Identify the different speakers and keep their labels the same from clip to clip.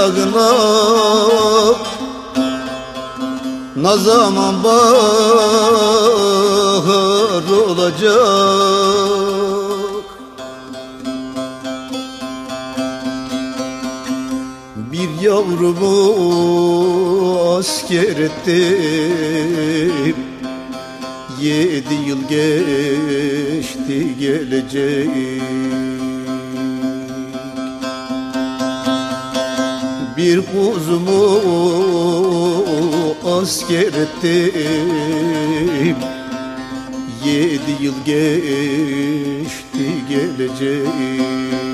Speaker 1: Dağına Ne zaman bahar olacak? Bir yavrumu asker ettim. Yedi yıl geçti gelecek Bir kuzumu asker ettim. Yedi yıl geçti gelecek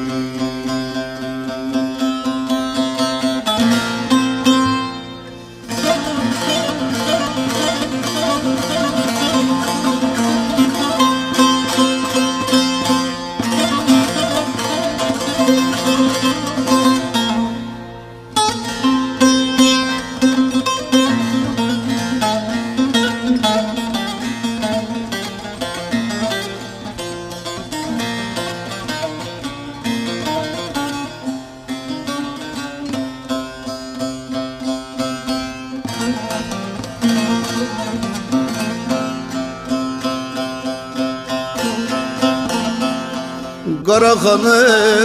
Speaker 1: Karakan'ın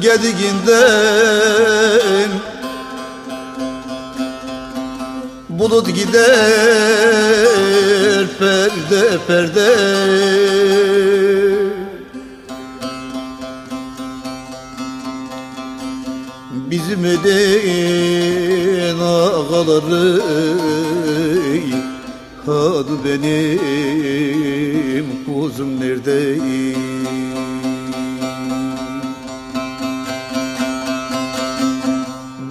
Speaker 1: gediginden Bulut gider perde perde. Bizim eden ağaları Hadi benim kuzum nerede?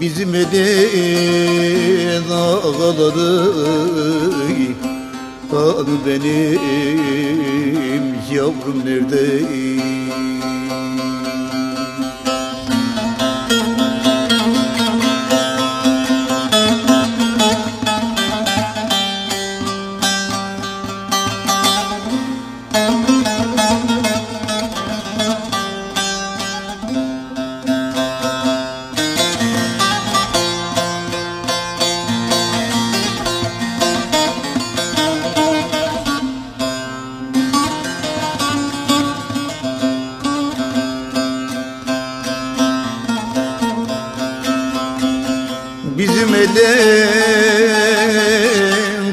Speaker 1: Bizim eden ağaları Hadi benim yavrum nerede? Bizim eden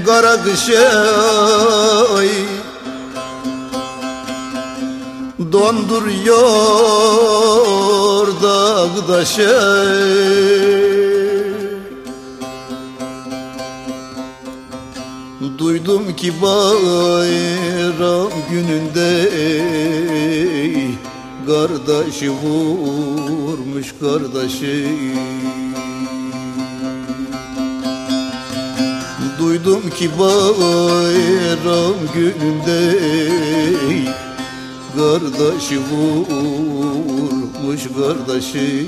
Speaker 1: kara kışa ay Donduruyor dağdaşı. Duydum ki bayram gününde Kardeşi vurmuş kardeşi Duydum ki bayram gününde Kardeşi vurmuş kardeşi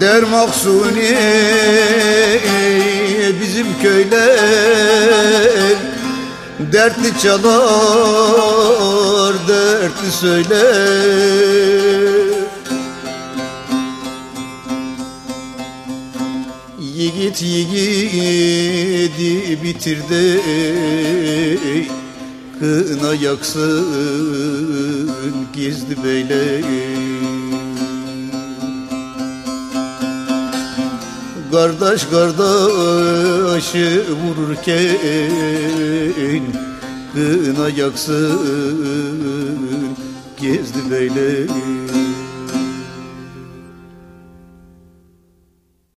Speaker 1: Der Maksuni bizim köyler. Dertli çalar, dertli söyler. Yiğit yiğidi bitirdi Kına yaksın gizli beyler Kardeş kardeşi vururken Kına yaksın gezdi beyler